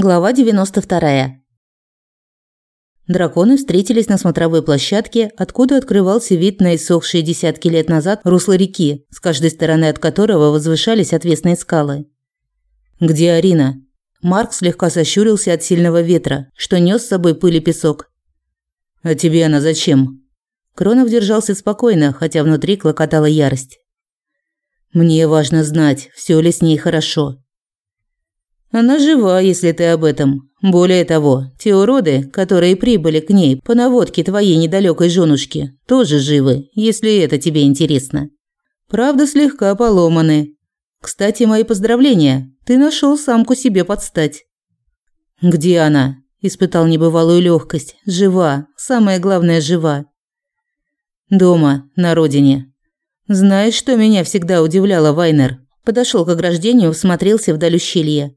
Глава 92. Драконы встретились на смотровой площадке, откуда открывался вид на иссохшие десятки лет назад русло реки, с каждой стороны от которого возвышались отвесные скалы. «Где Арина?» Марк слегка сощурился от сильного ветра, что нес с собой пыль и песок. «А тебе она зачем?» Кронов держался спокойно, хотя внутри клокотала ярость. «Мне важно знать, все ли с ней хорошо. Она жива, если ты об этом. Более того, те уроды, которые прибыли к ней по наводке твоей недалекой женушки, тоже живы, если это тебе интересно. Правда, слегка поломаны. Кстати, мои поздравления. Ты нашел самку себе подстать. Где она? Испытал небывалую легкость. Жива. Самое главное, жива. Дома, на родине. Знаешь, что меня всегда удивляло, Вайнер? Подошел к ограждению, всмотрелся вдаль ущелья.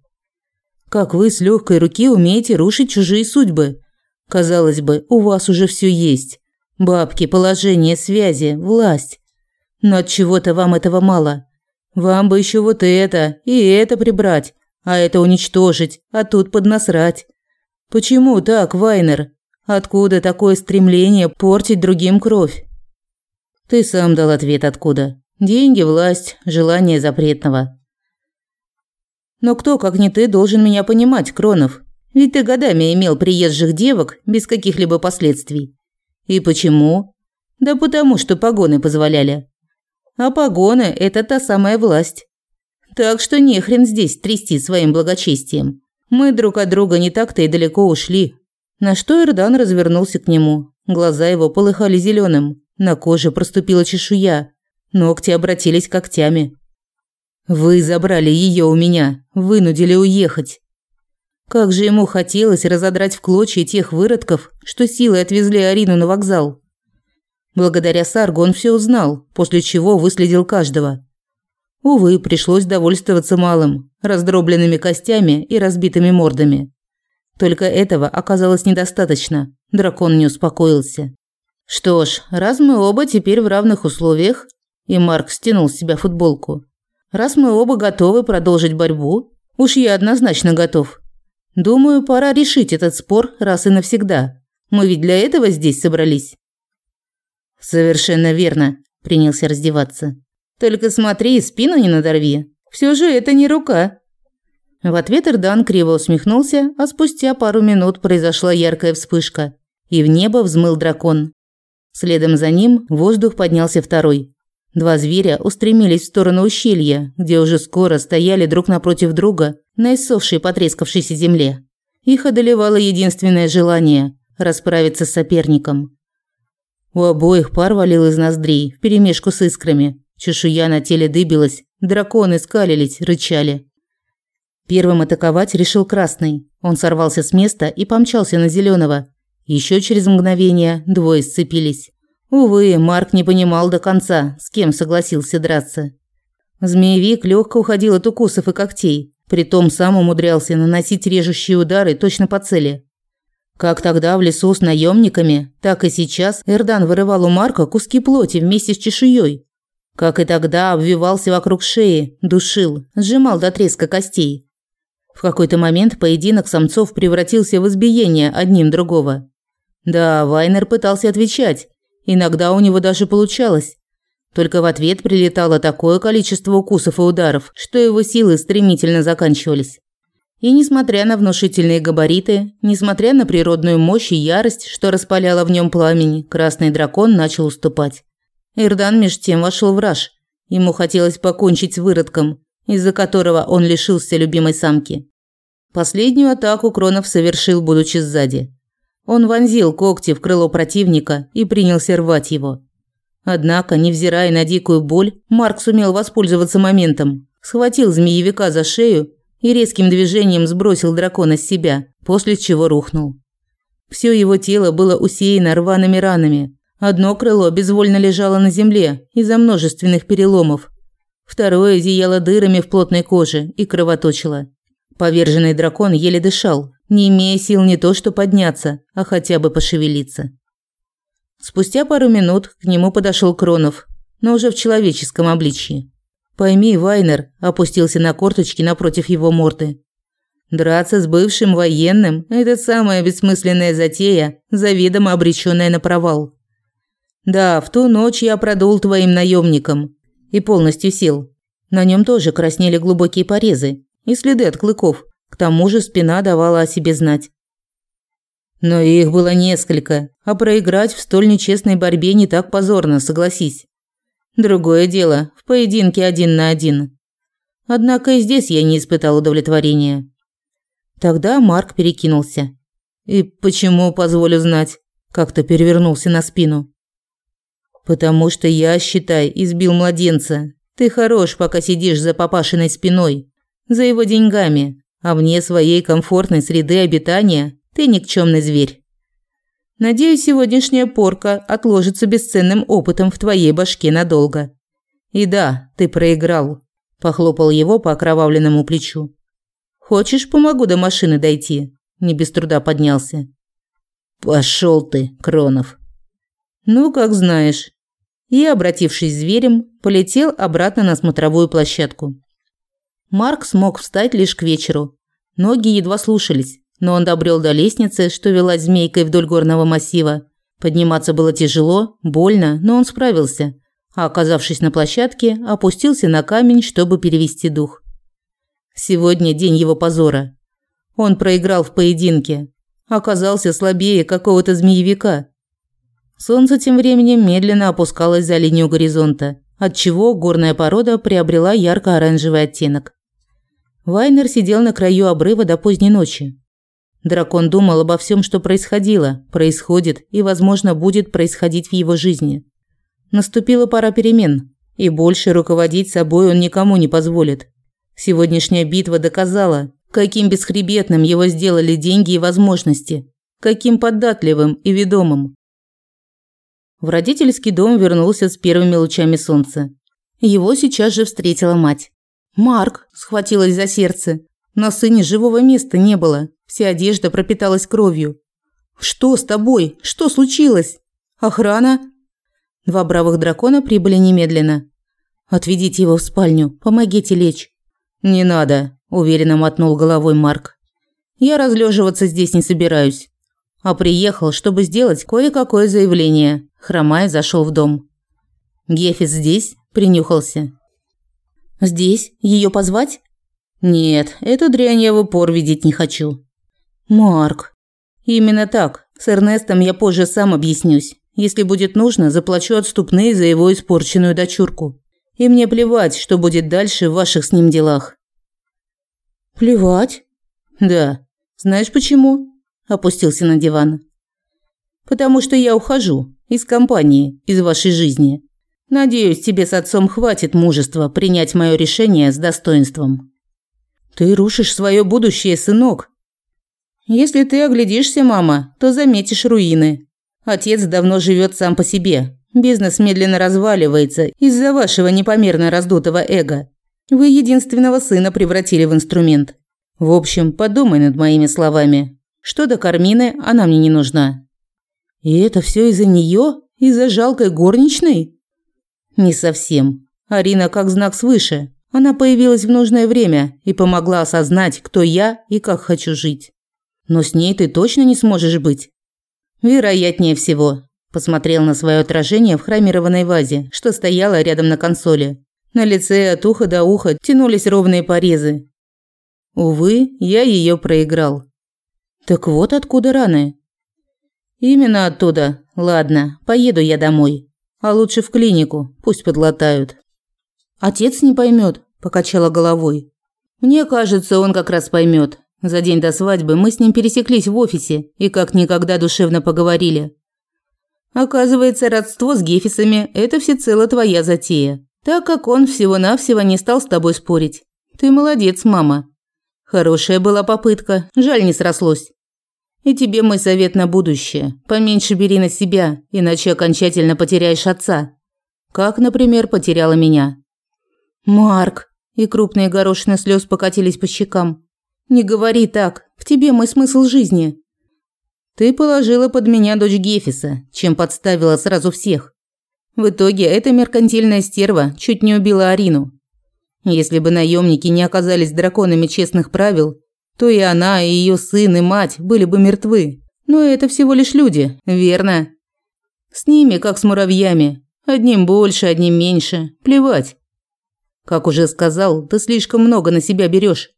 Как вы с легкой руки умеете рушить чужие судьбы? Казалось бы, у вас уже все есть. Бабки, положение, связи, власть. Но от чего-то вам этого мало. Вам бы еще вот это и это прибрать, а это уничтожить, а тут поднасрать. Почему так, Вайнер? Откуда такое стремление портить другим кровь? Ты сам дал ответ откуда. Деньги, власть, желание запретного. Но кто, как не ты, должен меня понимать, Кронов? Ведь ты годами имел приезжих девок без каких-либо последствий. И почему? Да потому, что погоны позволяли. А погоны – это та самая власть. Так что не хрен здесь трясти своим благочестием. Мы друг от друга не так-то и далеко ушли. На что Эрдан развернулся к нему. Глаза его полыхали зеленым, на коже проступила чешуя, ногти обратились когтями. Вы забрали ее у меня, вынудили уехать. Как же ему хотелось разодрать в клочья тех выродков, что силой отвезли Арину на вокзал. Благодаря Саргу он все узнал, после чего выследил каждого. Увы, пришлось довольствоваться малым, раздробленными костями и разбитыми мордами. Только этого оказалось недостаточно. Дракон не успокоился. Что ж, раз мы оба теперь в равных условиях, и Марк стянул с себя футболку, Раз мы оба готовы продолжить борьбу, уж я однозначно готов. Думаю, пора решить этот спор раз и навсегда. Мы ведь для этого здесь собрались. Совершенно верно, принялся раздеваться. Только смотри, спину не надорви. Все же это не рука. В ответ Эрдан криво усмехнулся, а спустя пару минут произошла яркая вспышка, и в небо взмыл дракон. Следом за ним в воздух поднялся второй. Два зверя устремились в сторону ущелья, где уже скоро стояли друг напротив друга на иссохшей потрескавшейся земле. Их одолевало единственное желание – расправиться с соперником. У обоих пар валил из ноздрей, вперемешку с искрами. Чешуя на теле дыбилась, драконы скалились, рычали. Первым атаковать решил Красный. Он сорвался с места и помчался на Зеленого. Еще через мгновение двое сцепились. Увы, Марк не понимал до конца, с кем согласился драться. Змеевик легко уходил от укусов и когтей, притом сам умудрялся наносить режущие удары точно по цели. Как тогда в лесу с наемниками, так и сейчас Эрдан вырывал у Марка куски плоти вместе с чешуей. Как и тогда обвивался вокруг шеи, душил, сжимал до треска костей. В какой-то момент поединок самцов превратился в избиение одним другого. Да, Вайнер пытался отвечать, Иногда у него даже получалось. Только в ответ прилетало такое количество укусов и ударов, что его силы стремительно заканчивались. И несмотря на внушительные габариты, несмотря на природную мощь и ярость, что распаляла в нем пламень, красный дракон начал уступать. Ирдан меж тем вошел в раж. Ему хотелось покончить с выродком, из-за которого он лишился любимой самки. Последнюю атаку Кронов совершил, будучи сзади. Он вонзил когти в крыло противника и принялся рвать его. Однако, невзирая на дикую боль, Марк сумел воспользоваться моментом, схватил змеевика за шею и резким движением сбросил дракона с себя, после чего рухнул. Все его тело было усеяно рваными ранами. Одно крыло безвольно лежало на земле из-за множественных переломов. Второе зияло дырами в плотной коже и кровоточило. Поверженный дракон еле дышал, не имея сил не то что подняться, а хотя бы пошевелиться. Спустя пару минут к нему подошел Кронов, но уже в человеческом обличье. «Пойми, Вайнер», – опустился на корточки напротив его морды. Драться с бывшим военным – это самая бессмысленная затея, заведомо обреченная на провал. Да, в ту ночь я продул твоим наемникам и полностью сел. На нем тоже краснели глубокие порезы и следы от клыков. К тому же спина давала о себе знать. Но их было несколько, а проиграть в столь нечестной борьбе не так позорно, согласись. Другое дело, в поединке один на один. Однако и здесь я не испытал удовлетворения. Тогда Марк перекинулся. И почему, позволю знать, как-то перевернулся на спину. Потому что я, считай, избил младенца. Ты хорош, пока сидишь за папашиной спиной, за его деньгами, а вне своей комфортной среды обитания ты никчемный зверь. Надеюсь, сегодняшняя порка отложится бесценным опытом в твоей башке надолго. И да, ты проиграл, похлопал его по окровавленному плечу. Хочешь, помогу до машины дойти? Не без труда поднялся. Пошел ты, Кронов. Ну, как знаешь. И, обратившись зверем, полетел обратно на смотровую площадку. Марк смог встать лишь к вечеру. Ноги едва слушались, но он добрел до лестницы, что вела змейкой вдоль горного массива. Подниматься было тяжело, больно, но он справился. А оказавшись на площадке, опустился на камень, чтобы перевести дух. Сегодня день его позора. Он проиграл в поединке, оказался слабее какого-то змеевика. Солнце тем временем медленно опускалось за линию горизонта, отчего горная порода приобрела ярко-оранжевый оттенок. Вайнер сидел на краю обрыва до поздней ночи. Дракон думал обо всем, что происходило, происходит и, возможно, будет происходить в его жизни. Наступила пора перемен, и больше руководить собой он никому не позволит. Сегодняшняя битва доказала, каким бесхребетным его сделали деньги и возможности, каким податливым и ведомым. В родительский дом вернулся с первыми лучами солнца. Его сейчас же встретила мать. Марк схватилась за сердце. На сыне живого места не было. Вся одежда пропиталась кровью. Что с тобой? Что случилось? Охрана? Два бравых дракона прибыли немедленно. Отведите его в спальню, помогите лечь. «Не надо», – уверенно мотнул головой Марк. «Я разлеживаться здесь не собираюсь. А приехал, чтобы сделать кое-какое заявление». Хромая зашел в дом. «Гефис здесь?» – принюхался. «Здесь? Ее позвать?» «Нет, эту дрянь я в упор видеть не хочу». «Марк». «Именно так. С Эрнестом я позже сам объяснюсь. Если будет нужно, заплачу отступные за его испорченную дочурку. И мне плевать, что будет дальше в ваших с ним делах. Плевать? Да. Знаешь почему? Опустился на диван. Потому что я ухожу из компании, из вашей жизни. Надеюсь, тебе с отцом хватит мужества принять мое решение с достоинством. Ты рушишь свое будущее, сынок. Если ты оглядишься, мама, то заметишь руины. Отец давно живет сам по себе, Бизнес медленно разваливается из-за вашего непомерно раздутого эго. Вы единственного сына превратили в инструмент. В общем, подумай над моими словами. Что до Кармины, она мне не нужна. И это все из-за нее? Из-за жалкой горничной? Не совсем. Арина как знак свыше. Она появилась в нужное время и помогла осознать, кто я и как хочу жить. Но с ней ты точно не сможешь быть. Вероятнее всего. Посмотрел на свое отражение в хромированной вазе, что стояло рядом на консоли. На лице от уха до уха тянулись ровные порезы. Увы, я ее проиграл. Так вот откуда раны. Именно оттуда. Ладно, поеду я домой. А лучше в клинику, пусть подлатают. Отец не поймет, покачала головой. Мне кажется, он как раз поймет. За день до свадьбы мы с ним пересеклись в офисе и как никогда душевно поговорили. Оказывается, родство с Гефисами – это всецело твоя затея, так как он всего-навсего не стал с тобой спорить. Ты молодец, мама. Хорошая была попытка, жаль не срослось. И тебе мой совет на будущее. Поменьше бери на себя, иначе окончательно потеряешь отца. Как, например, потеряла меня. Марк, и крупные горошины слез покатились по щекам. Не говори так. В тебе мой смысл жизни. Ты положила под меня дочь Гефиса, чем подставила сразу всех. В итоге эта меркантильная стерва чуть не убила Арину. Если бы наемники не оказались драконами честных правил, то и она, и ее сын, и мать были бы мертвы. Но это всего лишь люди, верно? С ними, как с муравьями. Одним больше, одним меньше. Плевать. Как уже сказал, ты слишком много на себя берешь.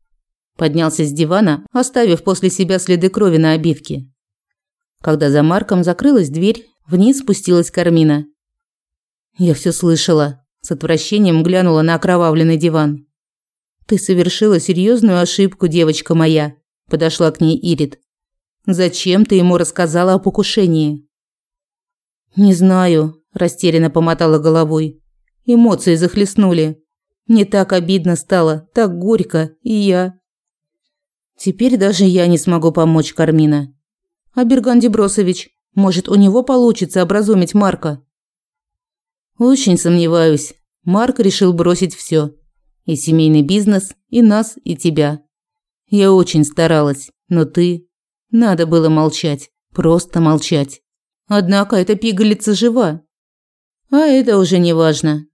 Поднялся с дивана, оставив после себя следы крови на обивке. Когда за Марком закрылась дверь, вниз спустилась Кармина. Я все слышала. С отвращением глянула на окровавленный диван. Ты совершила серьезную ошибку, девочка моя, подошла к ней Ирит. Зачем ты ему рассказала о покушении? Не знаю, растерянно помотала головой. Эмоции захлестнули. Мне так обидно стало, так горько, и я Теперь даже я не смогу помочь Кармина. А Берган Дебросович, может, у него получится образумить Марка? Очень сомневаюсь. Марк решил бросить все: И семейный бизнес, и нас, и тебя. Я очень старалась, но ты... Надо было молчать, просто молчать. Однако эта пигалица жива. А это уже не важно.